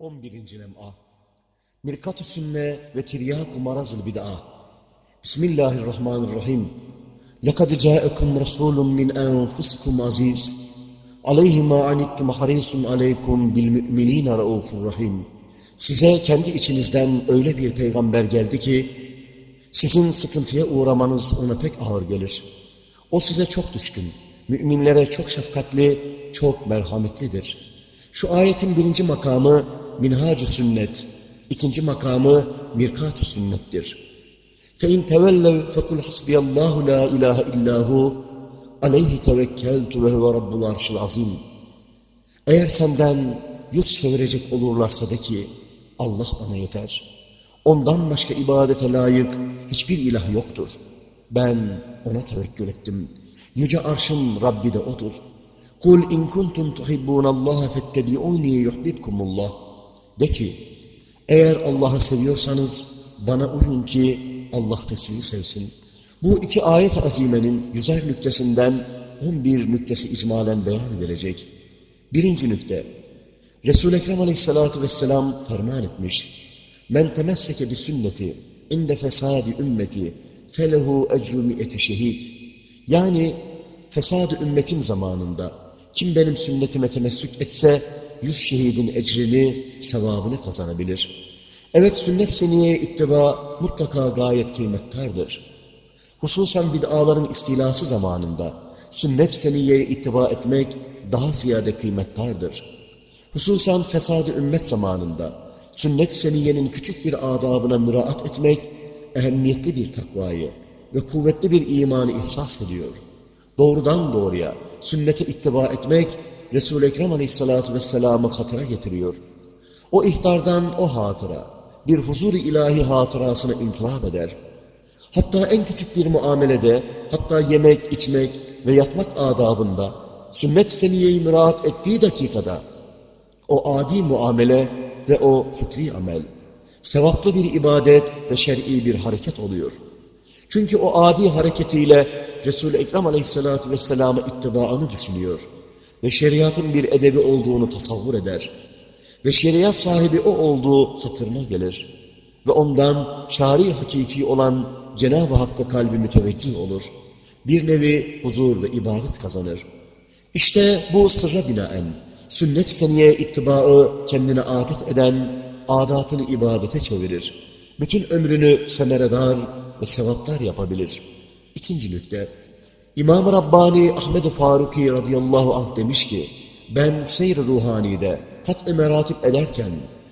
11. lem'a Mirkat-ı sünne ve tiryâk-ı marazıl bid'a Bismillahirrahmanirrahim لَقَدْ جَاءَكُمْ رَسُولٌ مِّنْ أَنْفُسِكُمْ عَزِيزٌ عَلَيْهِ مَا عَنِتْتُمْ حَرِيصٌ عَلَيْكُمْ بِالْمُؤْمِنِينَ رَؤُوفٌ rahim. Size kendi içinizden öyle bir peygamber geldi ki, sizin sıkıntıya uğramanız ona pek ağır gelir. O size çok düşkün, müminlere çok şefkatli, çok merhametlidir. Şu ayetin birinci makamı minhac sünnet, ikinci makamı mirkat-ı sünnettir. فَاِنْ تَوَلَّوْا فَقُلْ حَسْبِيَ اللّٰهُ لَا اِلَٰهَ اِلَّا هُ عَلَيْهِ تَوَكَّلْتُ وَهُوَ رَبُّ الْعَرْشِ الْعَظِيمِ Eğer senden yüz çevirecek olurlarsa de ki, Allah bana yeter. Ondan başka ibadete layık hiçbir ilah yoktur. Ben ona tevekkül ettim. Yüce arşın Rabbi de O'dur. Kul in kuntum tuhibbunallaha fettebi'uni yuhibbukumullah. De ki, eğer Allah'ı seviyorsanız bana uyun ki Allah da sizi sevsin. Bu iki ayet azimenin yüzer nüktesinden 11 nüktesi icmalen beyan verecek. Birinci nükte, Resul-i Ekrem aleyhissalatu vesselam ferman etmiş. Men temesseke bi sünneti inde fesadi ümmeti felehu ecru mi'eti şehid. Yani fesadı ümmetim zamanında kim benim sünnetime temessük etse yüz şehidin ecrini, sevabını kazanabilir. Evet sünnet seniyeye ittiba mutlaka gayet kıymettardır. Hususan bid'aların istilası zamanında sünnet seniyeye ittiba etmek daha ziyade kıymettardır. Hususan fesadı ümmet zamanında sünnet seniyenin küçük bir adabına müraat etmek ehemmiyetli bir takvayı ve kuvvetli bir imanı ihsas ediyor. Doğrudan doğruya sünnete ittiba etmek Resul-i Ekrem Aleyhisselatü Vesselam'ı hatıra getiriyor. O ihtardan o hatıra bir huzur-i ilahi hatırasını inkılap eder. Hatta en küçük bir muamelede, hatta yemek, içmek ve yatmak adabında sünnet seniyeyi müraat ettiği dakikada o adi muamele ve o fıtri amel sevaplı bir ibadet ve şer'i bir hareket oluyor. Çünkü o adi hareketiyle Resul-i Ekrem Aleyhisselatü Vesselam'a ittibaını düşünüyor ve şeriatın bir edebi olduğunu tasavvur eder ve şeriat sahibi o olduğu hatırına gelir ve ondan şari hakiki olan Cenab-ı Hakk'a kalbi müteveccih olur. Bir nevi huzur ve ibadet kazanır. İşte bu sırra binaen sünnet seniye ittibaı kendine adet eden adatını ibadete çevirir. Bütün ömrünü semeredar ve sevaplar yapabilir. İkinci nükte, İmam-ı Rabbani Ahmed-i Faruki radıyallahu anh demiş ki, ben seyr ruhanide kat-ı meratip ederken,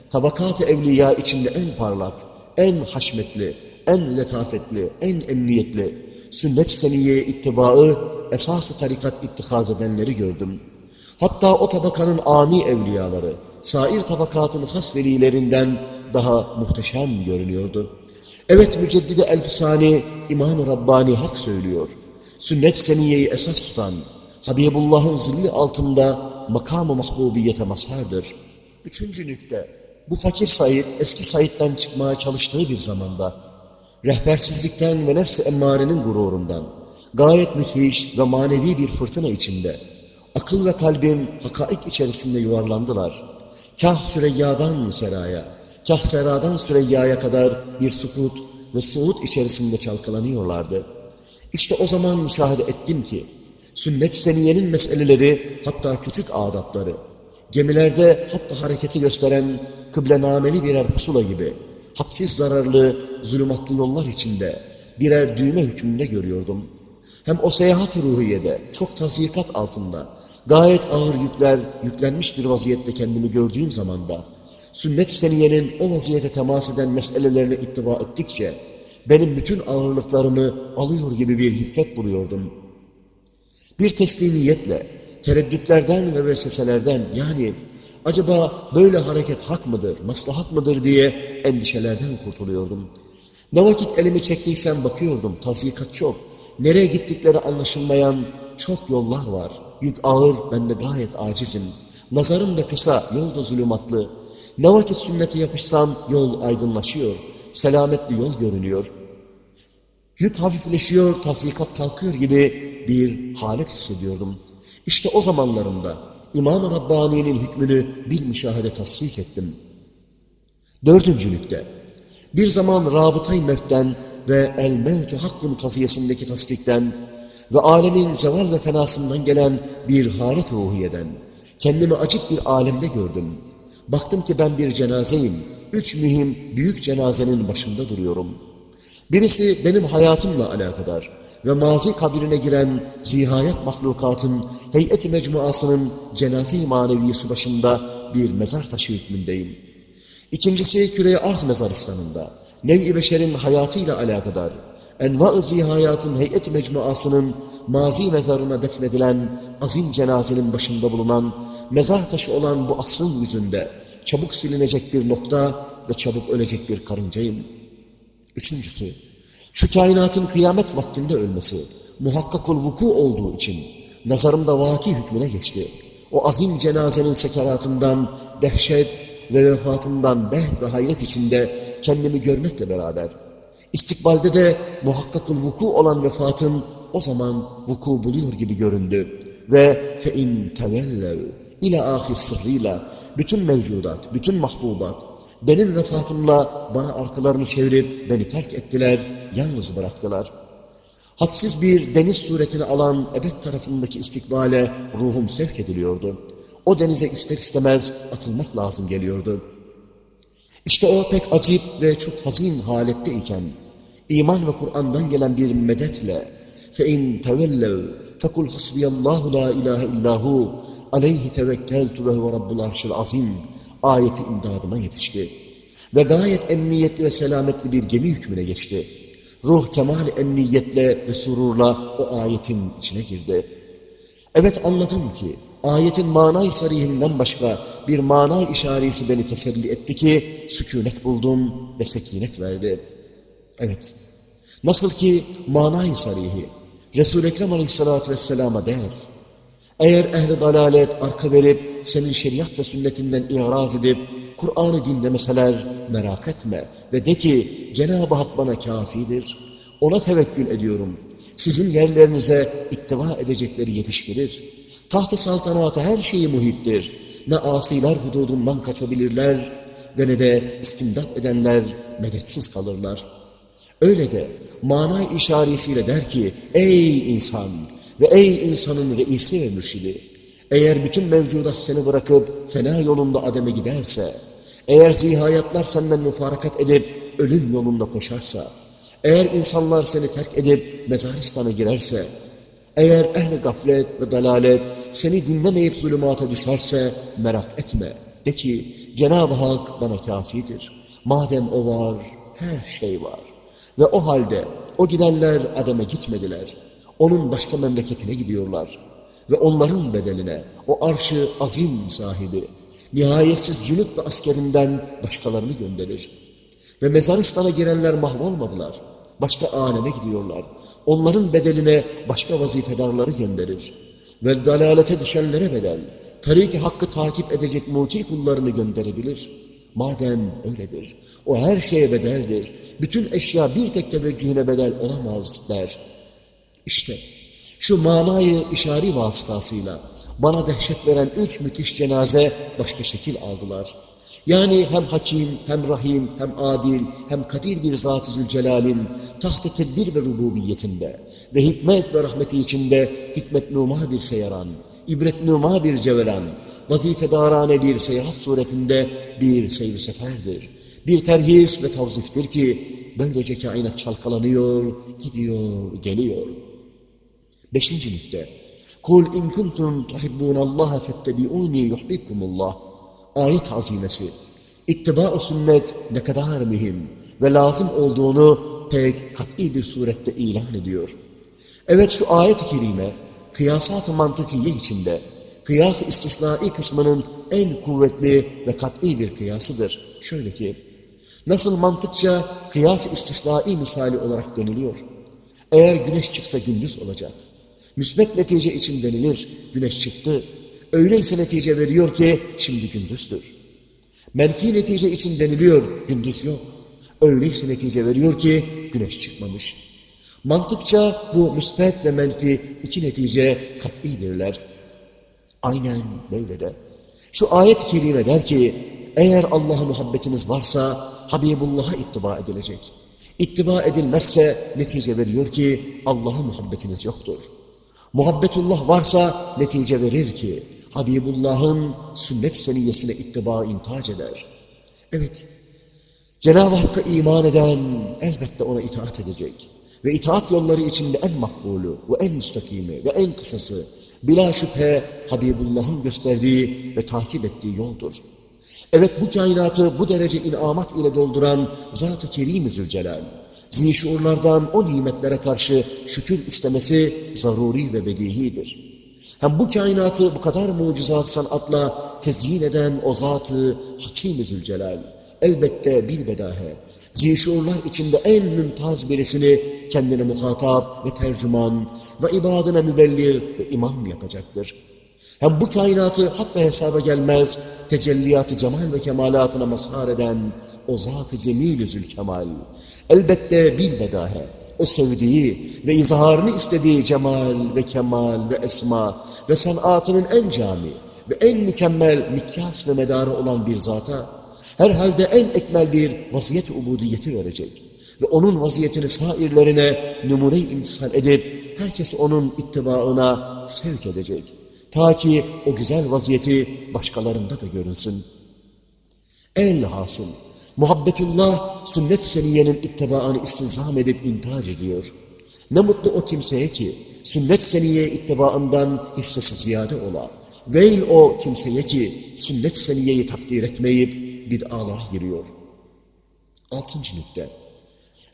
tabakat-ı evliya içinde en parlak, en haşmetli, en letafetli, en emniyetli, sünnet seniyeye ittibaı, esas-ı tarikat ittihaz edenleri gördüm. Hatta o tabakanın ami evliyaları, sair tabakatın has velilerinden daha muhteşem görünüyordu. Evet Müceddide Elfisani İmam-ı Rabbani hak söylüyor. Sünnet seniyeyi esas tutan, Habibullah'ın zilli altında makam-ı mahbubiyete mazhardır. Üçüncü nükte, bu fakir Said eski Said'den çıkmaya çalıştığı bir zamanda, rehbersizlikten ve nefs-i emmarenin gururundan, gayet müthiş ve manevi bir fırtına içinde, akıl ve kalbim hakaik içerisinde yuvarlandılar. Kah Süreyya'dan Sera'ya, kah Sera'dan Süreyya'ya kadar bir sukut ve suud içerisinde çalkalanıyorlardı. İşte o zaman müşahede ettim ki, sünnet seniyenin meseleleri, hatta küçük adapları, gemilerde hatta hareketi gösteren kıblenameli birer pusula gibi, hadsiz zararlı, zulümatlı yollar içinde birer düğme hükmünde görüyordum. Hem o seyahat ruhiyede, çok tazikat altında, gayet ağır yükler yüklenmiş bir vaziyette kendimi gördüğüm zamanda, sünnet seniyenin o vaziyete temas eden meselelerine ittiba ettikçe, benim bütün ağırlıklarımı alıyor gibi bir hiffet buluyordum. Bir teslimiyetle, tereddütlerden ve vesveselerden yani acaba böyle hareket hak mıdır, maslahat mıdır diye endişelerden kurtuluyordum. Ne vakit elimi çektiysem bakıyordum, tazikat çok. Nereye gittikleri anlaşılmayan çok yollar var. Yük ağır, ben de gayet acizim. Nazarım da kısa, yol da zulümatlı. Ne vakit sünnete yapışsam yol aydınlaşıyor. Selametli yol görünüyor. Yük hafifleşiyor, tafsikat kalkıyor gibi bir halet hissediyordum. İşte o zamanlarında İmam-ı Rabbani'nin hükmünü bir müşahede tasdik ettim. Dördüncü nükte. Bir zaman rabıtay mevtten ve el mevtü hakkın kaziyesindeki tasdikten ve alemin zeval ve fenasından gelen bir halet ruhiyeden kendimi acip bir alemde gördüm. Baktım ki ben bir cenazeyim. Üç mühim büyük cenazenin başında duruyorum. Birisi benim hayatımla alakadar ve mazi kabrine giren zihayet mahlukatın heyet-i mecmuasının cenaze-i maneviyesi başında bir mezar taşı hükmündeyim. İkincisi küre arz mezaristanında nev-i beşerin hayatıyla alakadar enva-ı zihayatın heyet-i mecmuasının mazi mezarına defnedilen azim cenazenin başında bulunan mezar taşı olan bu asrın yüzünde çabuk silinecek bir nokta ve çabuk ölecek bir karıncayım. Üçüncüsü, şu kainatın kıyamet vaktinde ölmesi, muhakkakul vuku olduğu için nazarımda vaki hükmüne geçti. O azim cenazenin sekeratından dehşet ve vefatından behd ve hayret içinde kendimi görmekle beraber, istikbalde de muhakkakul vuku olan vefatım o zaman vuku buluyor gibi göründü Ve fe in tevellev ile ahir sırrıyla bütün mevcudat, bütün mahbubat benim vefatımla bana arkalarını çevirip beni terk ettiler, yalnız bıraktılar. Hadsiz bir deniz suretini alan ebed tarafındaki istikbale ruhum sevk ediliyordu. O denize ister istemez atılmak lazım geliyordu. İşte o pek acip ve çok hazin halette iken, iman ve Kur'an'dan gelen bir medetle فَاِنْ تَوَلَّوْا فَكُلْ حَسْبِيَ اللّٰهُ لَا اِلٰهَ اِلَّا هُ aleyhi tevekkeltu ve huve rabbul arşil azim ayeti imdadıma yetişti. Ve gayet emniyetli ve selametli bir gemi hükmüne geçti. Ruh kemal emniyetle ve sururla o ayetin içine girdi. Evet anladım ki ayetin manay sarihinden başka bir mana işaresi beni teselli etti ki sükunet buldum ve sekinet verdi. Evet, nasıl ki manay sarihi Resul-i Ekrem aleyhissalatü vesselama der. Eğer ehli dalalet arka verip senin şeriat ve sünnetinden iraz edip Kur'an'ı dinlemeseler merak etme ve de ki Cenab-ı Hak bana kafidir. Ona tevekkül ediyorum. Sizin yerlerinize ittiva edecekleri yetiştirir. Taht-ı saltanatı her şeyi muhittir. Ne asiler hududundan kaçabilirler ve ne de istimdat edenler medetsiz kalırlar. Öyle de mana işaresiyle der ki ey insan ve ey insanın reisi ve mürşidi eğer bütün mevcudat seni bırakıp fena yolunda ademe giderse eğer zihayatlar senden müfarakat edip ölüm yolunda koşarsa eğer insanlar seni terk edip mezaristana girerse eğer ehli gaflet ve dalalet seni dinlemeyip zulümata düşerse merak etme. De ki Cenab-ı Hak bana kafidir. Madem o var, her şey var. Ve o halde o gidenler Adem'e gitmediler. Onun başka memleketine gidiyorlar. Ve onların bedeline o arşı azim sahibi, nihayetsiz cünüp ve askerinden başkalarını gönderir. Ve mezaristana girenler mahvolmadılar. Başka aleme gidiyorlar. Onların bedeline başka vazifedarları gönderir. Ve dalalete düşenlere bedel, tariki hakkı takip edecek muti kullarını gönderebilir. Madem öyledir, o her şeye bedeldir. Bütün eşya bir tek teveccühüne bedel olamaz der. İşte şu manayı işari vasıtasıyla bana dehşet veren üç müthiş cenaze başka şekil aldılar. Yani hem hakim, hem rahim, hem adil, hem kadir bir Zat-ı Zülcelal'in taht-ı tedbir ve rububiyetinde ve hikmet ve rahmeti içinde hikmet numa bir seyaran, ibret numa bir cevelan, vazifedarane bir seyahat suretinde bir seyir seferdir. Bir terhis ve tavziftir ki böylece kainat çalkalanıyor, gidiyor, geliyor. Beşinci nükte. Kul in kuntum tuhibbunallaha fettebi'uni yuhbibkumullah. Ayet hazimesi. İttiba-ı sünnet ne kadar mühim ve lazım olduğunu pek kat'i bir surette ilan ediyor. Evet şu ayet-i kerime kıyasat-ı mantıkiye içinde kıyas istisnai kısmının en kuvvetli ve kat'i bir kıyasıdır. Şöyle ki, nasıl mantıkça kıyas istisnai misali olarak deniliyor. Eğer güneş çıksa gündüz olacak. Müsbet netice için denilir, güneş çıktı. Öyleyse netice veriyor ki şimdi gündüzdür. Menfi netice için deniliyor, gündüz yok. Öyleyse netice veriyor ki güneş çıkmamış. Mantıkça bu müsbet ve menfi iki netice kat'idirler. Aynen böyle de. Şu ayet-i kerime der ki, eğer Allah'a muhabbetiniz varsa Habibullah'a ittiba edilecek. İttiba edilmezse netice veriyor ki Allah'a muhabbetiniz yoktur. Muhabbetullah varsa netice verir ki Habibullah'ın sünnet seniyesine ittiba intac eder. Evet, Cenab-ı Hakk'a iman eden elbette ona itaat edecek. Ve itaat yolları içinde en makbulu ve en müstakimi ve en kısası bila şüphe Habibullah'ın gösterdiği ve takip ettiği yoldur. Evet bu kainatı bu derece inamat ile dolduran Zat-ı Kerim-i Zülcelal, zişuurlardan o nimetlere karşı şükür istemesi zaruri ve bedihidir. Hem bu kainatı bu kadar mucizat sanatla tezyin eden o Zat-ı Hakim-i Zülcelal, elbette bilbedahe, zişuurlar içinde en mümtaz birisini kendine muhatap ve tercüman ve ibadına mübelli ve imam yapacaktır. Hem bu kainatı hak ve hesaba gelmez, tecelliyatı cemal ve kemalatına mazhar eden o zat-ı cemil-i zülkemal, elbette bilbedahe, o sevdiği ve izharını istediği cemal ve kemal ve esma ve sanatının en cami ve en mükemmel mikyas ve medarı olan bir zata, herhalde en ekmel bir vaziyet ubudiyeti verecek ve onun vaziyetini sairlerine numune imtisal edip herkesi onun ittibaına sevk edecek. Ta ki o güzel vaziyeti başkalarında da görünsün. Elhasıl, muhabbetullah sünnet seniyenin ittibaını istizam edip intar ediyor. Ne mutlu o kimseye ki sünnet seniye ittibaından hissesi ziyade ola. Veil o kimseye ki sünnet seniyeyi takdir etmeyip bid'alara giriyor. Altıncı nükte.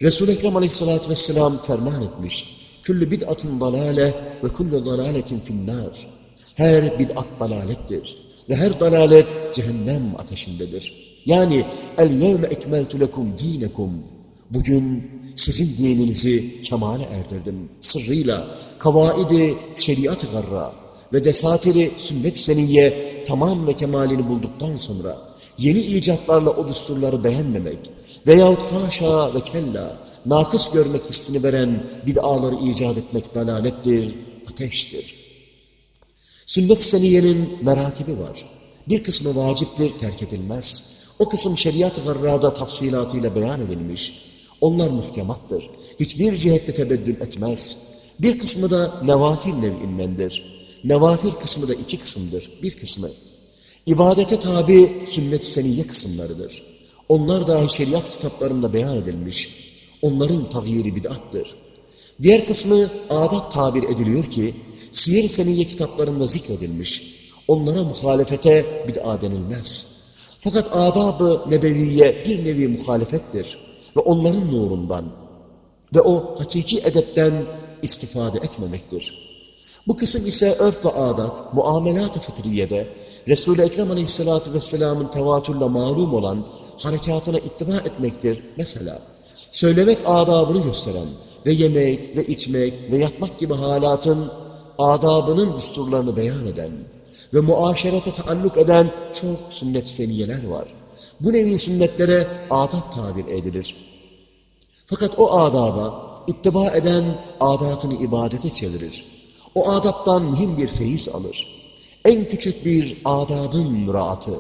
Resul-i Ekrem aleyhissalatü vesselam ferman etmiş. Küllü bid'atın dalale ve küllü dalaletin finnâr. Her bid'at dalalettir. Ve her dalalet cehennem ateşindedir. Yani el yevme ekmeltu lekum dinekum. Bugün sizin dininizi kemale erdirdim. Sırrıyla kavaidi şeriat-ı garra ve desatiri sünnet seniyye tamam ve kemalini bulduktan sonra yeni icatlarla o düsturları beğenmemek veyahut haşa ve kella nakıs görmek hissini veren bid'aları icat etmek dalalettir, ateştir. Sünnet seniyenin meratibi var. Bir kısmı vaciptir, terk edilmez. O kısım şeriat-ı garrada tafsilatıyla beyan edilmiş. Onlar muhkemattır. Hiçbir cihette tebeddül etmez. Bir kısmı da nevafil nevindendir. Nevafil kısmı da iki kısımdır. Bir kısmı ibadete tabi sünnet seniye kısımlarıdır. Onlar dahi şeriat kitaplarında beyan edilmiş. Onların tagyiri bid'attır. Diğer kısmı adat tabir ediliyor ki, siyer seniye kitaplarında zikredilmiş. Onlara muhalefete bid'a denilmez. Fakat adab-ı nebeviye bir nevi muhalefettir. Ve onların nurundan ve o hakiki edepten istifade etmemektir. Bu kısım ise örf ve adat, muamelat-ı fıtriyede, Resul-i Ekrem Aleyhisselatü Vesselam'ın tevatürle malum olan harekatına ittiba etmektir. Mesela söylemek adabını gösteren ve yemek ve içmek ve yatmak gibi halatın adabının düsturlarını beyan eden ve muaşerete taalluk eden çok sünnet seniyeler var. Bu nevi sünnetlere adab tabir edilir. Fakat o adaba ittiba eden adatını ibadete çevirir. O adaptan mühim bir feyiz alır. En küçük bir adabın müraatı,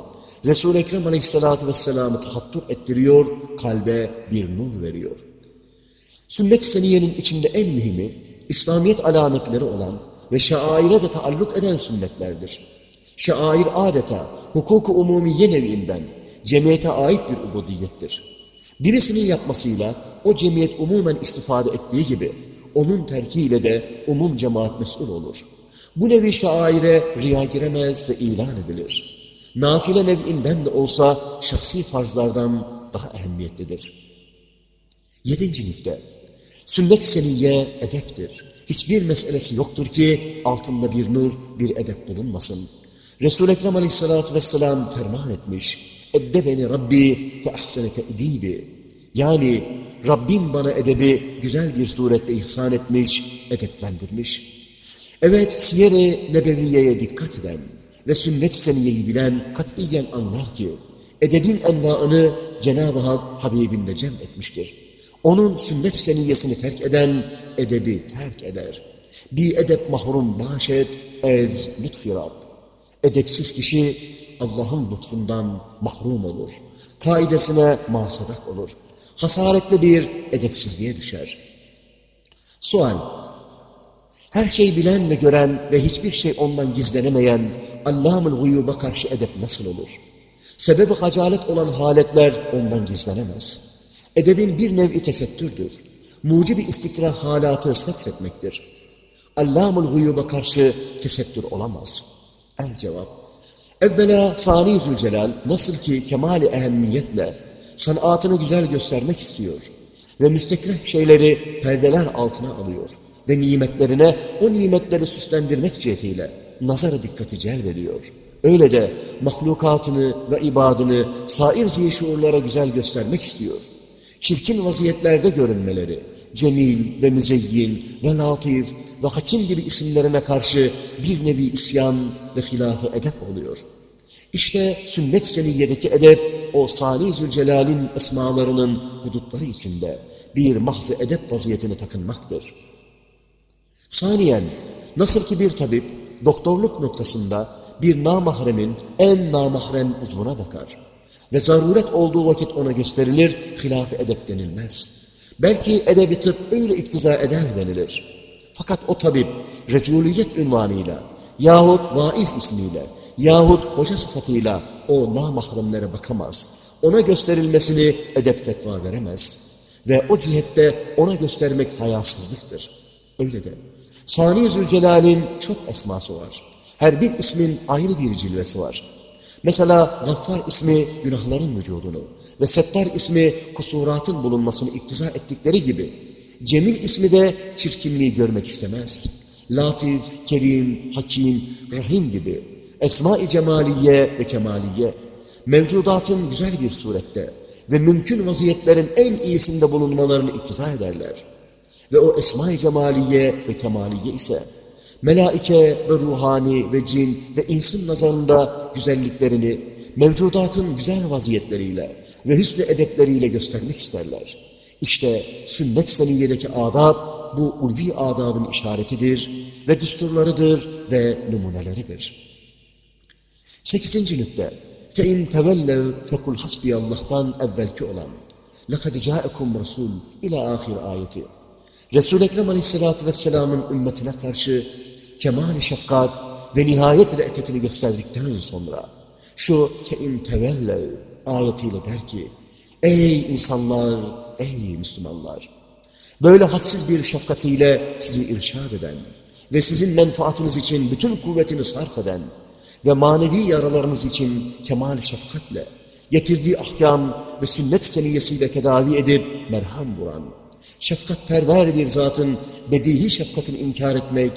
Resul-i Ekrem Aleyhisselatü Vesselam'ı tahattur ettiriyor, kalbe bir nur veriyor. Sünnet seniyenin içinde en mühimi, İslamiyet alametleri olan ve şaire de taalluk eden sünnetlerdir. Şair adeta hukuku umumiye nevinden cemiyete ait bir ubudiyettir. Birisinin yapmasıyla o cemiyet umumen istifade ettiği gibi onun terkiyle de umum cemaat mesul olur. Bu nevi şaire riya giremez ve ilan edilir. Nafile nev'inden de olsa şahsi farzlardan daha ehemmiyetlidir. Yedinci nükte, sünnet seniye edeptir. Hiçbir meselesi yoktur ki altında bir nur, bir edep bulunmasın. Resul-i Ekrem aleyhissalatü vesselam ferman etmiş. Eddebeni Rabbi fe ahsene te'dibi. Yani Rabbim bana edebi güzel bir surette ihsan etmiş, edeplendirmiş. Evet, siyer-i nebeviyeye dikkat eden ve sünnet seniyeyi bilen katiyen anlar ki, edebin envaını Cenab-ı Hak Habibinde cem etmiştir. Onun sünnet seniyesini terk eden edebi terk eder. Bir edep mahrum bahşet ez lütfi Rab. Edepsiz kişi Allah'ın lütfundan mahrum olur. Kaidesine masadak olur. Hasaretli bir edepsizliğe düşer. Sual. Her şeyi bilen ve gören ve hiçbir şey ondan gizlenemeyen Allah'ın guyuba karşı edep nasıl olur? Sebebi hacalet olan haletler ondan gizlenemez. Edebin bir nevi tesettürdür. Mucibi istikrar halatı setretmektir. Allah'ın guyuba karşı tesettür olamaz. El cevap. Evvela Sani Zülcelal nasıl ki kemali ehemmiyetle sanatını güzel göstermek istiyor ve müstekreh şeyleri perdeler altına alıyor ve nimetlerine o nimetleri süslendirmek cihetiyle nazara dikkati celbediyor. Öyle de mahlukatını ve ibadını sair zişuurlara güzel göstermek istiyor. Çirkin vaziyetlerde görünmeleri, cemil ve müzeyyin ve latif ve hakim gibi isimlerine karşı bir nevi isyan ve hilafı edep oluyor. İşte sünnet seniyedeki edep o Salih Zülcelal'in esmalarının hudutları içinde bir mahz edep vaziyetini takınmaktır. Saniyen, nasıl ki bir tabip doktorluk noktasında bir namahremin en namahrem uzvuna bakar ve zaruret olduğu vakit ona gösterilir, hilaf-ı edep denilmez. Belki edebi tıp öyle iktiza eder denilir. Fakat o tabip reculiyet ünvanıyla yahut vaiz ismiyle yahut hoca sıfatıyla o namahremlere bakamaz. Ona gösterilmesini edep fetva veremez. Ve o cihette ona göstermek hayasızlıktır. Öyle de. Sani Zülcelal'in çok esması var. Her bir ismin ayrı bir cilvesi var. Mesela Gaffar ismi günahların vücudunu ve Settar ismi kusuratın bulunmasını iktiza ettikleri gibi Cemil ismi de çirkinliği görmek istemez. Latif, Kerim, Hakim, Rahim gibi Esma-i Cemaliye ve Kemaliye mevcudatın güzel bir surette ve mümkün vaziyetlerin en iyisinde bulunmalarını iktiza ederler Ve o Esma-i Cemaliye ve Kemaliye ise melaike ve ruhani ve cin ve insin nazarında güzelliklerini mevcudatın güzel vaziyetleriyle ve hüsnü edepleriyle göstermek isterler. İşte sünnet seniyedeki adab bu ulvi adabın işaretidir ve düsturlarıdır ve numuneleridir. Sekizinci nükte. فَاِنْ تَوَلَّوْ فَكُلْ حَسْبِيَ Allah'tan evvelki olan لَقَدْ جَاءَكُمْ رَسُولٌ ila ahir ayeti. Resul-i Ekrem Aleyhisselatü Vesselam'ın ümmetine karşı kemal şefkat ve nihayet re'fetini gösterdikten sonra şu fein tevellev ayetiyle der ki ey insanlar, ey Müslümanlar böyle hadsiz bir şefkatiyle sizi irşad eden ve sizin menfaatiniz için bütün kuvvetini sarf eden ve manevi yaralarınız için kemal şefkatle getirdiği ahkam ve sünnet seniyesiyle tedavi edip merham vuran, şefkatperver bir zatın bedihi şefkatini inkar etmek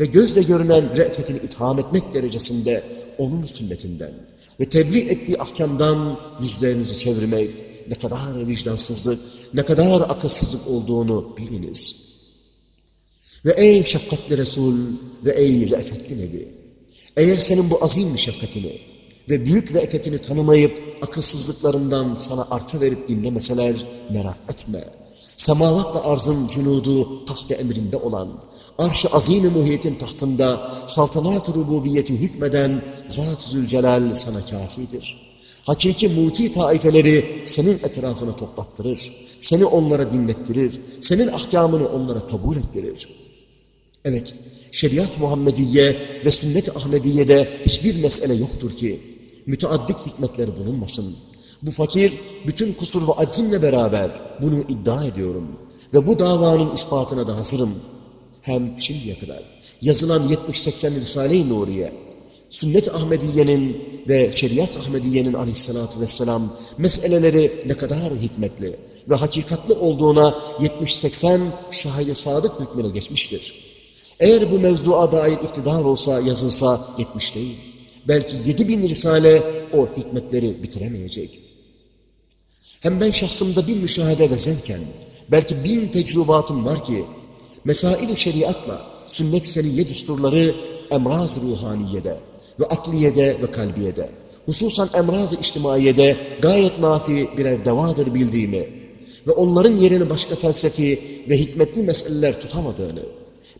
ve gözle görünen re'fetini itham etmek derecesinde onun sünnetinden ve tebliğ ettiği ahkamdan yüzlerinizi çevirmek ne kadar vicdansızlık, ne kadar akılsızlık olduğunu biliniz. Ve ey şefkatli Resul ve ey re'fetli Nebi, eğer senin bu azim şefkatini ve büyük re'fetini tanımayıp akılsızlıklarından sana arka verip dinlemeseler merak etme. Semavat ve arzın cunudu taht emrinde olan, arş-ı azim-i muhiyetin tahtında saltanat-ı rububiyeti hükmeden Zat-ı Zülcelal sana kafidir. Hakiki muti taifeleri senin etrafına toplattırır. Seni onlara dinlettirir. Senin ahkamını onlara kabul ettirir. Evet, şeriat Muhammediye ve sünnet-i Ahmediye'de hiçbir mesele yoktur ki müteaddit hikmetleri bulunmasın. Bu fakir bütün kusur ve aczimle beraber bunu iddia ediyorum. Ve bu davanın ispatına da hazırım. Hem şimdiye kadar yazılan 70-80 Risale-i Nuriye, Sünnet Ahmediye'nin ve Şeriat Ahmediye'nin aleyhissalatü vesselam meseleleri ne kadar hikmetli ve hakikatli olduğuna 70-80 şahide sadık hükmüne geçmiştir. Eğer bu mevzuğa dair iktidar olsa, yazılsa 70 değil. Belki 7 bin risale o hikmetleri bitiremeyecek. Hem ben şahsımda bir müşahede ve belki bin tecrübatım var ki, mesail-i şeriatla sünnet seniyye düsturları emraz ruhaniyede ve akliyede ve kalbiyede, hususan emraz-ı içtimaiyede gayet nafi birer devadır bildiğimi ve onların yerini başka felsefi ve hikmetli meseleler tutamadığını,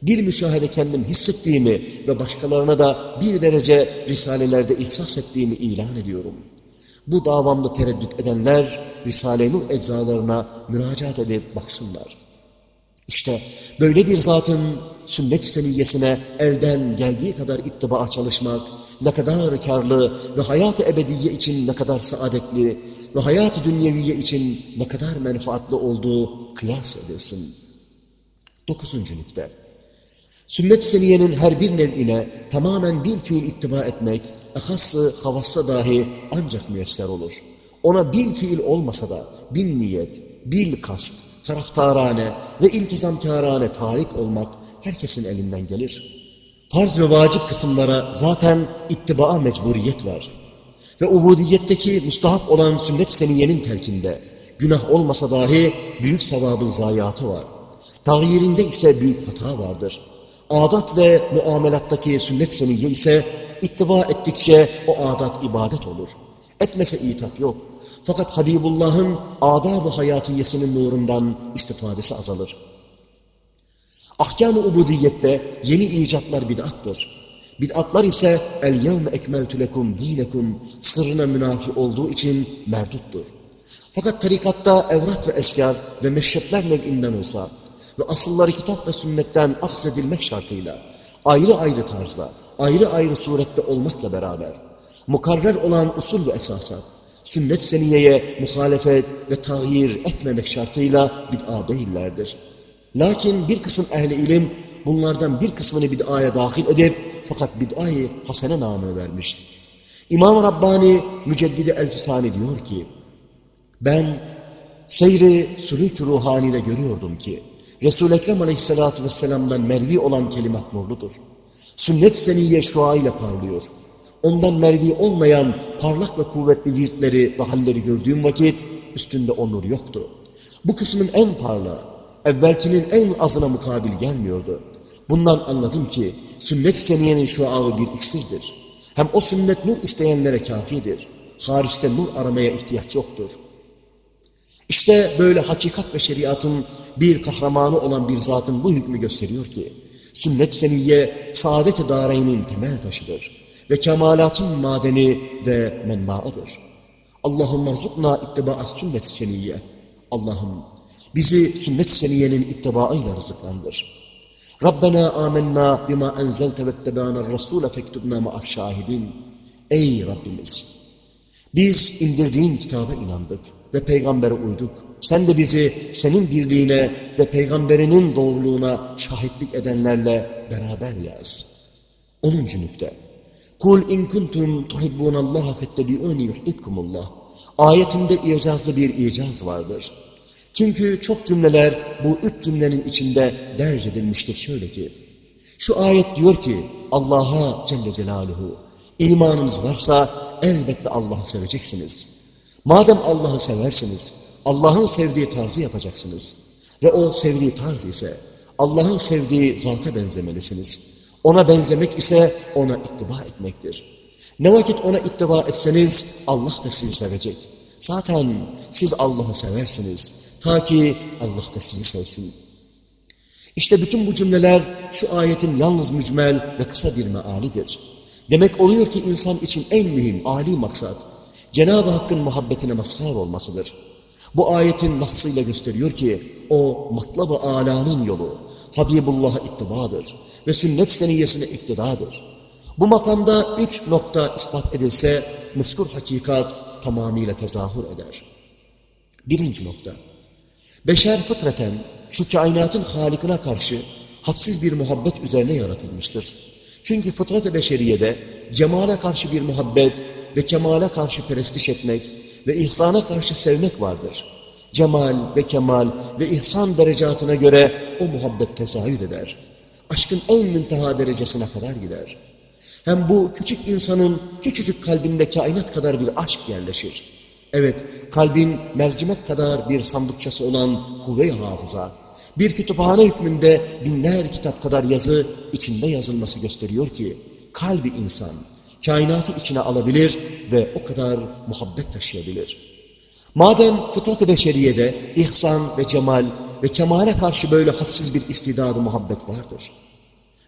Bir müşahede kendim hissettiğimi ve başkalarına da bir derece risalelerde ihsas ettiğimi ilan ediyorum. Bu davamda tereddüt edenler Risale-i Nur eczalarına müracaat edip baksınlar. İşte böyle bir zatın sünnet seniyyesine elden geldiği kadar ittibaa çalışmak ne kadar karlı ve hayat-ı ebediye için ne kadar saadetli ve hayat-ı dünyeviye için ne kadar menfaatli olduğu kıyas edilsin. Dokuzuncu nükte. Sünnet seniyenin her bir nev'ine tamamen bir fiil ittiba etmek, ehassı havassa dahi ancak müyesser olur. Ona bir fiil olmasa da bin niyet, bil kast, taraftarane ve iltizamkarane talip olmak herkesin elinden gelir. Farz ve vacip kısımlara zaten ittibaa mecburiyet var. Ve ubudiyetteki müstahap olan sünnet seniyenin terkinde günah olmasa dahi büyük sevabın zayiatı var. Tahyirinde ise büyük hata vardır. Adat ve muamelattaki sünnet seniye ise ittiba ettikçe o adat ibadet olur. Etmese itap yok. Fakat Habibullah'ın adab-ı hayatiyesinin nurundan istifadesi azalır. Ahkam-ı ubudiyette yeni icatlar bid'attır. Bid'atlar ise el yevme ekmeltü lekum dinekum sırrına münafi olduğu için merduttur. Fakat tarikatta evrak ve eskar ve meşrepler nev'inden olsa ve asılları kitap ve sünnetten akzedilmek şartıyla ayrı ayrı tarzda, ayrı ayrı surette olmakla beraber mukarrer olan usul ve esasat, sünnet seniyeye muhalefet ve tahyir etmemek şartıyla bid'a değillerdir. Lakin bir kısım ehli ilim bunlardan bir kısmını bid'aya dahil edip fakat bid'ayı hasene namı vermiş. İmam Rabbani Müceddidi Elfisani diyor ki, ben seyri sülük ruhanide görüyordum ki, Resul-i Ekrem aleyhissalatü vesselam'dan mervi olan kelimat nurludur. Sünnet seniye şua ile parlıyor. Ondan mervi olmayan parlak ve kuvvetli virtleri ve halleri gördüğüm vakit üstünde o nur yoktu. Bu kısmın en parlağı, evvelkinin en azına mukabil gelmiyordu. Bundan anladım ki sünnet seniyenin şuağı bir iksirdir. Hem o sünnet nur isteyenlere kafidir. Hariçte nur aramaya ihtiyaç yoktur. İşte böyle hakikat ve şeriatın bir kahramanı olan bir zatın bu hükmü gösteriyor ki, sünnet seniyye saadet-i dareynin temel taşıdır ve kemalatın madeni ve menbaıdır. Allahümme rızukna ittiba'a sünnet seniyye. Allah'ım bizi sünnet seniyenin ittibaıyla rızıklandır. Rabbena amennâ bima enzelte vettebâner rasûle fektubnâ ma'af şahidin. Ey Rabbimiz! Biz indirdiğin kitaba inandık ve peygambere uyduk. Sen de bizi senin birliğine ve peygamberinin doğruluğuna şahitlik edenlerle beraber yaz. 10. nükte. Kul in kuntum tuhibbunallaha fettebi'uni yuhibbukumullah. Ayetinde icazlı bir icaz vardır. Çünkü çok cümleler bu üç cümlenin içinde derc edilmiştir şöyle ki. Şu ayet diyor ki Allah'a Celle Celaluhu imanınız varsa elbette Allah'ı seveceksiniz. Madem Allah'ı seversiniz Allah'ın sevdiği tarzı yapacaksınız. Ve o sevdiği tarz ise Allah'ın sevdiği zata benzemelisiniz. Ona benzemek ise ona ittiba etmektir. Ne vakit ona ittiba etseniz Allah da sizi sevecek. Zaten siz Allah'ı seversiniz. Ta ki Allah da sizi sevsin. İşte bütün bu cümleler şu ayetin yalnız mücmel ve kısa bir mealidir. Demek oluyor ki insan için en mühim, âli maksat, Cenab-ı Hakk'ın muhabbetine mazhar olmasıdır. Bu ayetin nasıyla gösteriyor ki, o matlab-ı âlânın yolu, Habibullah'a ittibadır ve sünnet seniyesine iktidadır. Bu makamda üç nokta ispat edilse, mıskur hakikat tamamıyla tezahür eder. Birinci nokta, beşer fıtraten şu kainatın halikine karşı hassiz bir muhabbet üzerine yaratılmıştır. Çünkü fıtrat-ı beşeriyede cemale karşı bir muhabbet ve kemale karşı perestiş etmek ve ihsana karşı sevmek vardır. Cemal ve kemal ve ihsan derecatına göre o muhabbet tezahür eder. Aşkın en münteha derecesine kadar gider. Hem bu küçük insanın küçücük kalbinde kainat kadar bir aşk yerleşir. Evet, kalbin mercimek kadar bir sandıkçası olan kuvve-i hafıza, bir kütüphane hükmünde binler kitap kadar yazı içinde yazılması gösteriyor ki, kalbi insan, kainatı içine alabilir ve o kadar muhabbet taşıyabilir. Madem fıtrat-ı beşeriyede ihsan ve cemal ve kemale karşı böyle hassiz bir istidadı muhabbet vardır.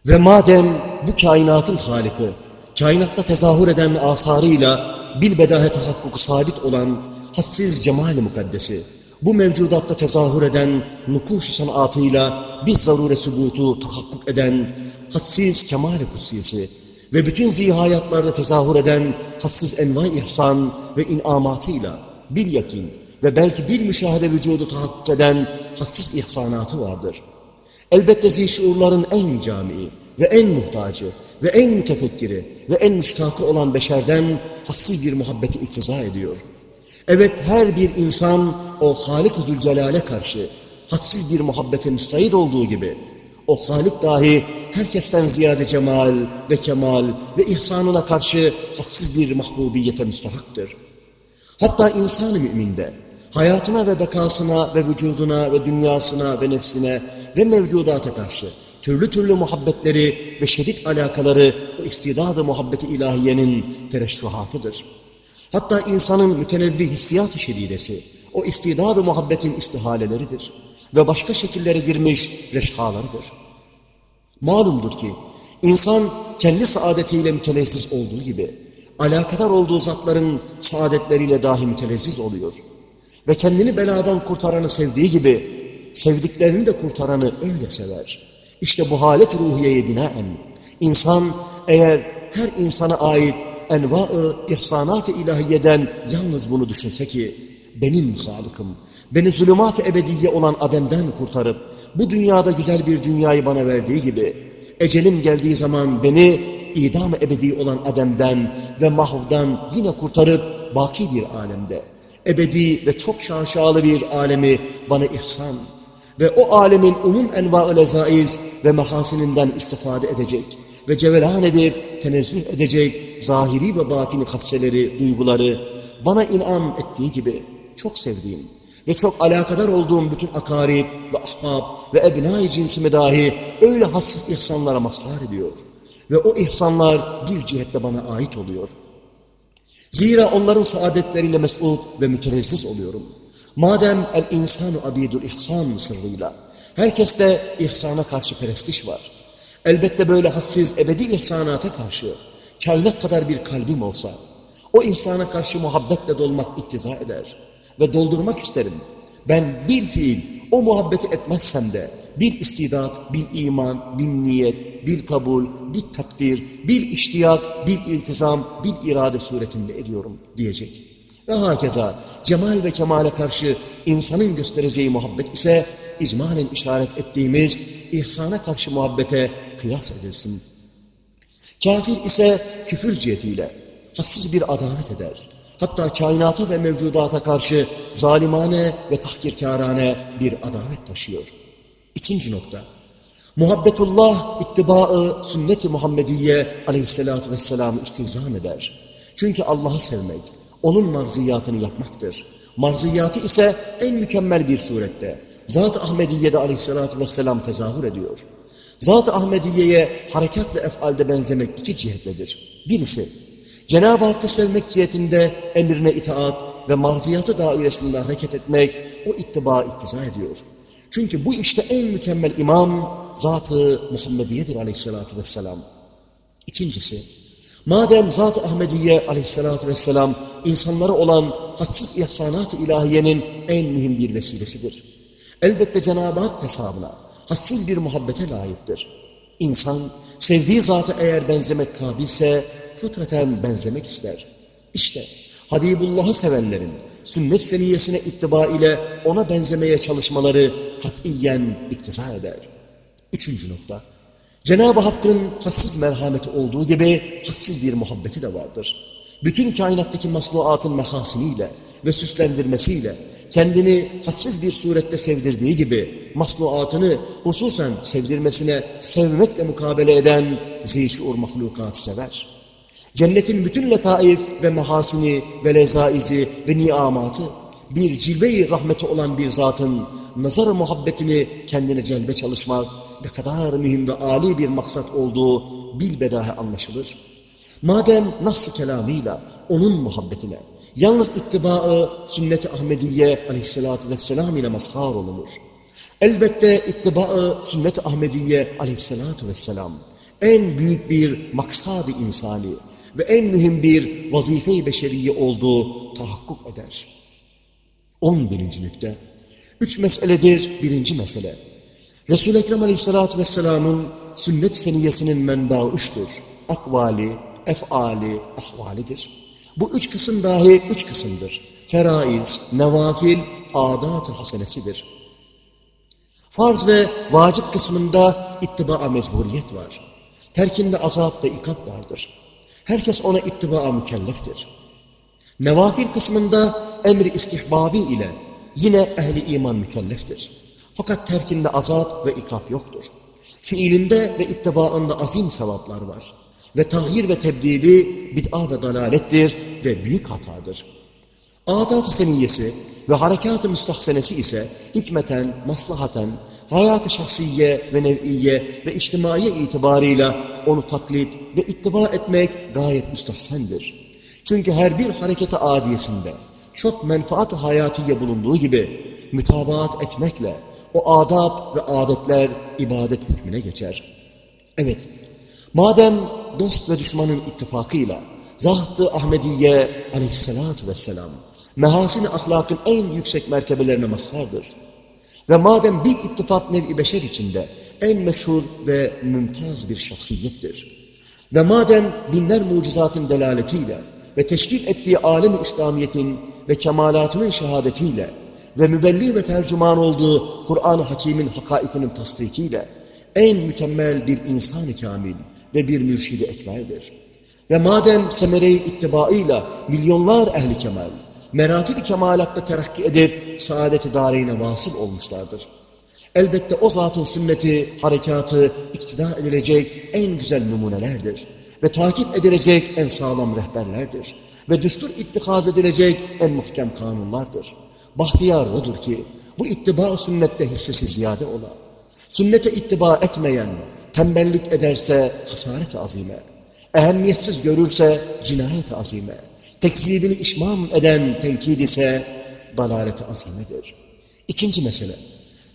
Ve madem bu kainatın haliki, kainatta tezahür eden asarıyla bilbedahe tahakkuku sabit olan hassiz cemal-i mukaddesi, bu mevcudatta tezahür eden nukuş sanatıyla biz zarure sübutu tahakkuk eden hassiz kemal-i kutsiyesi ve bütün zihayatlarda tezahür eden hassiz enva ihsan ve inamatıyla bir yakin ve belki bir müşahede vücudu tahakkuk eden hassiz ihsanatı vardır. Elbette zihşuurların en camii ve en muhtacı ve en mütefekkiri ve en müştakı olan beşerden hassiz bir muhabbeti iktiza ediyor. Evet her bir insan o Halik-i Zülcelal'e karşı hadsiz bir muhabbete müstahit olduğu gibi o Halik dahi herkesten ziyade cemal ve kemal ve ihsanına karşı hadsiz bir mahbubiyete müstahaktır. Hatta insan-ı müminde hayatına ve bekasına ve vücuduna ve dünyasına ve nefsine ve mevcudata karşı türlü türlü muhabbetleri ve şiddet alakaları o istidad-ı muhabbeti ilahiyenin tereşşuhatıdır. Hatta insanın mütenevvi hissiyat-ı şedidesi, o istidad-ı muhabbetin istihaleleridir. Ve başka şekillere girmiş reşhalarıdır. Malumdur ki, insan kendi saadetiyle mütelezziz olduğu gibi, alakadar olduğu zatların saadetleriyle dahi mütelezziz oluyor. Ve kendini beladan kurtaranı sevdiği gibi, sevdiklerini de kurtaranı öyle sever. İşte bu halet ruhiyeye binaen, insan eğer her insana ait enva-ı ihsanat-ı ilahiyeden yalnız bunu düşünse ki, benim halıkım, beni zulümat-ı ebediye olan Adem'den kurtarıp, bu dünyada güzel bir dünyayı bana verdiği gibi, ecelim geldiği zaman beni idam-ı ebedi olan Adem'den ve mahvdan yine kurtarıp, baki bir alemde, ebedi ve çok şaşalı bir alemi bana ihsan ve o alemin umum enva-ı lezaiz ve mahasininden istifade edecek ve cevelan edip tenezzüh edecek zahiri ve batini hasseleri, duyguları bana inam ettiği gibi çok sevdiğim ve çok alakadar olduğum bütün akarib ve ahbab ve ebnai cinsimi dahi öyle hassiz ihsanlara mazhar ediyor. Ve o ihsanlar bir cihette bana ait oluyor. Zira onların saadetleriyle mesut ve müterezziz oluyorum. Madem el-insanu abidul ihsan sırrıyla herkeste ihsana karşı perestiş var. Elbette böyle hassiz ebedi ihsanata karşı kainat kadar bir kalbim olsa o ihsana karşı muhabbetle dolmak iktiza eder ve doldurmak isterim. Ben bir fiil o muhabbeti etmezsem de bir istidat, bir iman, bir niyet, bir kabul, bir takdir, bir iştiyak, bir iltizam, bir irade suretinde ediyorum diyecek. Ve hakeza cemal ve kemale karşı insanın göstereceği muhabbet ise icmalen işaret ettiğimiz ihsana karşı muhabbete kıyas edilsin. Kafir ise küfür cihetiyle hassiz bir adalet eder. Hatta kainata ve mevcudata karşı zalimane ve tahkirkârane bir adalet taşıyor. İkinci nokta. Muhabbetullah ittibaı sünnet-i Muhammediye aleyhissalatü vesselam'ı istizam eder. Çünkü Allah'ı sevmek, onun marziyatını yapmaktır. Marziyatı ise en mükemmel bir surette Zat-ı Ahmediye'de aleyhissalatü vesselam tezahür ediyor. Zat-ı Ahmediye'ye harekat ve efalde benzemek iki cihetledir. Birisi, Cenab-ı Hakk'ı sevmek cihetinde emrine itaat ve marziyatı dairesinde hareket etmek o ittiba iktiza ediyor. Çünkü bu işte en mükemmel imam Zat-ı Muhammediye'dir aleyhissalatü vesselam. İkincisi, madem Zat-ı Ahmediye aleyhissalatü vesselam insanlara olan hadsiz ihsanat-ı ilahiyenin en mühim bir vesilesidir. Elbette Cenab-ı Hak hesabına hassiz bir muhabbete layıktır. İnsan sevdiği zata eğer benzemek kabilse fıtraten benzemek ister. İşte Habibullah'ı sevenlerin sünnet seniyesine ittiba ile ona benzemeye çalışmaları katiyen iktiza eder. Üçüncü nokta. Cenab-ı Hakk'ın hassiz merhameti olduğu gibi hassiz bir muhabbeti de vardır. Bütün kainattaki masnuatın mehasiniyle ve süslendirmesiyle kendini hassiz bir surette sevdirdiği gibi masnuatını hususen sevdirmesine sevmekle mukabele eden zişur mahlukat sever. Cennetin bütün letaif ve mehasini ve lezaizi ve niamatı bir cilve-i rahmeti olan bir zatın nazar muhabbetini kendine celbe çalışmak ne kadar mühim ve âli bir maksat olduğu bilbedahe anlaşılır. Madem nas kelamıyla onun muhabbetine Yalnız ittibaı sünnet-i Ahmediye aleyhissalatü vesselam ile mazhar olunur. Elbette ittiba sünnet-i Ahmediye aleyhissalatu vesselam en büyük bir maksad-ı insani ve en mühim bir vazife-i beşeriye olduğu tahakkuk eder. 11. nükte. Üç meseledir. Birinci mesele. Resul-i Ekrem Aleyhisselatü Vesselam'ın sünnet seniyesinin menbaı üçtür. Akvali, efali, ahvalidir. Bu üç kısım dahi üç kısımdır. Feraiz, nevafil, adat-ı hasenesidir. Farz ve vacip kısmında ittiba mecburiyet var. Terkinde azap ve ikap vardır. Herkes ona ittiba mükelleftir. Nevafil kısmında emri istihbabi ile yine ehli iman mükelleftir. Fakat terkinde azap ve ikap yoktur. Fiilinde ve ittibaında azim sevaplar var. Ve tahhir ve tebdili bid'a ve dalalettir ve büyük hatadır. Adat-ı seniyesi ve harekat-ı müstahsenesi ise hikmeten, maslahaten, hayat-ı şahsiye ve nev'iye ve içtimaiye itibarıyla onu taklit ve ittiba etmek gayet müstahsendir. Çünkü her bir harekete adiyesinde çok menfaat hayatiye bulunduğu gibi mütabaat etmekle o adab ve adetler ibadet hükmüne geçer. Evet, madem dost ve düşmanın ittifakıyla Zahd-ı Ahmediye aleyhissalatu vesselam mehasin ahlakın en yüksek mertebelerine mazhardır. Ve madem bir ittifak nevi beşer içinde en meşhur ve mümtaz bir şahsiyettir. Ve madem binler mucizatın delaletiyle ve teşkil ettiği alem-i İslamiyet'in ve kemalatının şehadetiyle ve mübelli ve tercüman olduğu Kur'an-ı Hakim'in hakaikinin tasdikiyle en mükemmel bir insan-ı kamil ve bir mürşidi ekberdir. Ve madem semere-i ittibaıyla milyonlar ehli kemal, meratib-i kemalatta terakki edip saadet-i dareyne vasıl olmuşlardır. Elbette o zatın sünneti, harekatı iktida edilecek en güzel numunelerdir. Ve takip edilecek en sağlam rehberlerdir. Ve düstur ittikaz edilecek en muhkem kanunlardır. Bahtiyar odur ki bu ittiba sünnette hissesi ziyade ola. Sünnete ittiba etmeyen, tembellik ederse hasaret azime, ehemmiyetsiz görürse cinayet azime, tekzibini işmam eden tenkid ise dalalet azimedir. İkinci mesele.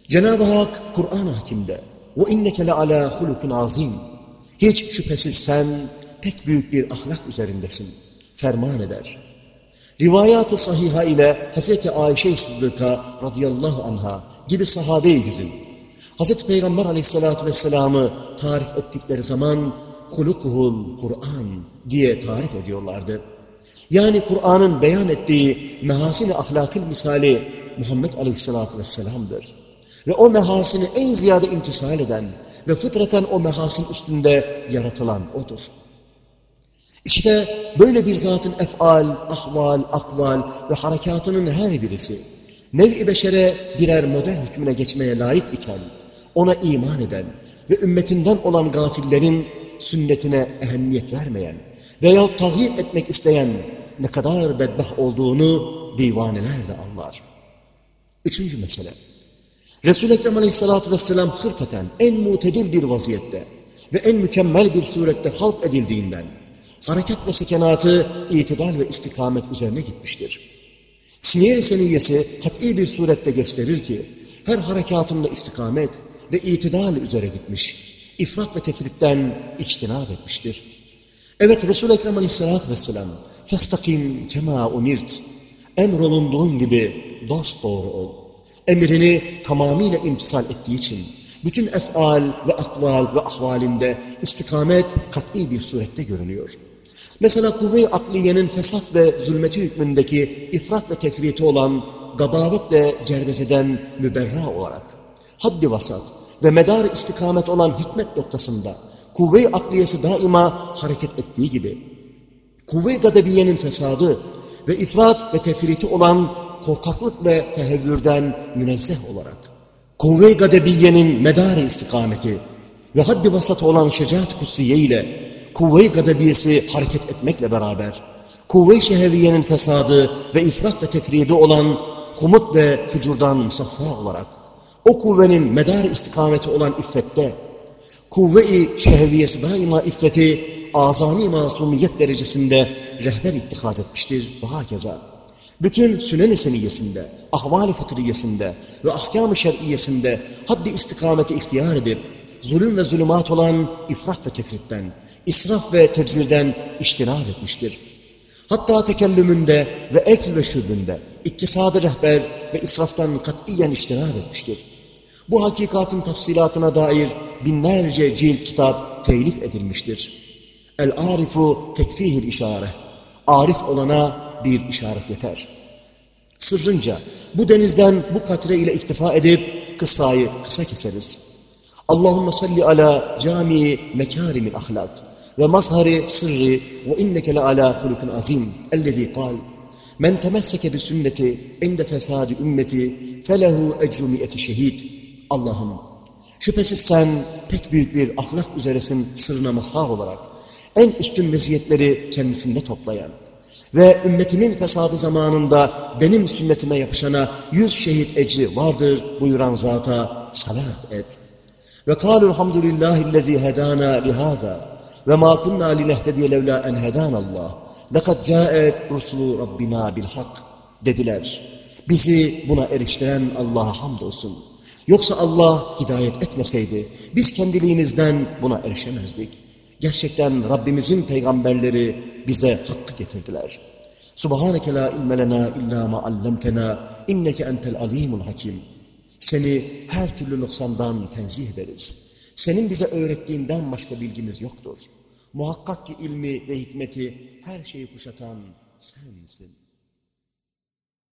Cenab-ı Hak Kur'an-ı Hakim'de وَاِنَّكَ لَعَلَى خُلُكُنْ azim. Hiç şüphesiz sen pek büyük bir ahlak üzerindesin. Ferman eder. Rivayat-ı sahiha ile Hz. Ayşe-i Sıddık'a radıyallahu anha gibi sahabe-i güzün, Hz. Peygamber aleyhissalatü vesselam'ı tarif ettikleri zaman hulukuhul Kur'an diye tarif ediyorlardı. Yani Kur'an'ın beyan ettiği mehasin-i ahlakın misali Muhammed aleyhissalatü vesselam'dır. Ve o mehasini en ziyade imtisal eden ve fıtraten o mehasin üstünde yaratılan odur. İşte böyle bir zatın efal, ahval, akval ve harekatının her birisi nev-i beşere birer model hükmüne geçmeye layık iken ona iman eden ve ümmetinden olan gafillerin sünnetine ehemmiyet vermeyen veya tahrif etmek isteyen ne kadar bedbah olduğunu divaneler de anlar. Üçüncü mesele. Resul-i Ekrem Aleyhisselatü Vesselam hırkaten en mutedil bir vaziyette ve en mükemmel bir surette halk edildiğinden hareket ve sekenatı itidal ve istikamet üzerine gitmiştir. Siyer-i Seniyyesi kat'i bir surette gösterir ki her harekatında istikamet ve itidal üzere gitmiş. İfrat ve tefritten içtinab etmiştir. Evet Resul-i Ekrem Aleyhisselatü Vesselam فَاسْتَقِمْ كَمَا اُمِرْتِ Emrolunduğun gibi dost doğru ol. Emrini tamamıyla imtisal ettiği için bütün efal ve akval ve ahvalinde istikamet kat'i bir surette görünüyor. Mesela kuvve-i akliyenin fesat ve zulmeti hükmündeki ifrat ve tefriti olan gabavet ve cervezeden müberra olarak haddi vasat ve medar istikamet olan hikmet noktasında kuvve-i akliyesi daima hareket ettiği gibi kuvve-i gadebiyenin fesadı ve ifrat ve tefriti olan korkaklık ve tehevvürden münezzeh olarak kuvve-i gadebiyenin medar istikameti ve haddi vasat olan şecaat kutsiye ile kuvve-i gadabiyesi hareket etmekle beraber, kuvve-i şeheviyenin fesadı ve ifrat ve tefridi olan humut ve fücurdan musaffa olarak, o kuvvenin medar istikameti olan iffette, kuvve-i şehviyesi daima iffeti, azami masumiyet derecesinde rehber ittihaz etmiştir. Daha keza. Bütün sünen-i seniyesinde, ahval-i fıtriyesinde ve ahkam-ı şer'iyesinde haddi istikameti ihtiyar edip, zulüm ve zulümat olan ifrat ve tefritten, israf ve tebzirden iştinab etmiştir. Hatta tekellümünde ve ekl ve şürbünde iktisadı rehber ve israftan katiyen iştinab etmiştir. Bu hakikatın tafsilatına dair binlerce cilt kitap telif edilmiştir. El-arifu tekfihir işare. Arif olana bir işaret yeter. Sırrınca bu denizden bu katre ile iktifa edip kıssayı kısa keseriz. Allahümme salli ala cami mekarimin ahlak ve mazhari sırrı ve inneke le ala hulukin azim ellezî kal men temesseke bi sünneti inde fesadi ümmeti felehu ecru miyeti şehid Allah'ım şüphesiz sen pek büyük bir ahlak üzeresin sırrına mazhar olarak en üstün meziyetleri kendisinde toplayan ve ümmetimin fesadı zamanında benim sünnetime yapışana yüz şehit ecri vardır buyuran zata salat et. Ve kâlu elhamdülillâhillezî hedâna lihâzâ ve mâ kunnâ linehtediye levlâ en hedânallâh. Lekad câet rusulü Rabbina bilhak dediler. Bizi buna eriştiren Allah'a hamdolsun. Yoksa Allah hidayet etmeseydi biz kendiliğimizden buna erişemezdik. Gerçekten Rabbimizin peygamberleri bize hakkı getirdiler. Subhaneke la ilme lena illa ma allamtena inneke entel alimul hakim. Seni her türlü noksandan tenzih ederiz. Senin bize öğrettiğinden başka bilgimiz yoktur. Muhakkak ki ilmi ve hikmeti her şeyi kuşatan sensin.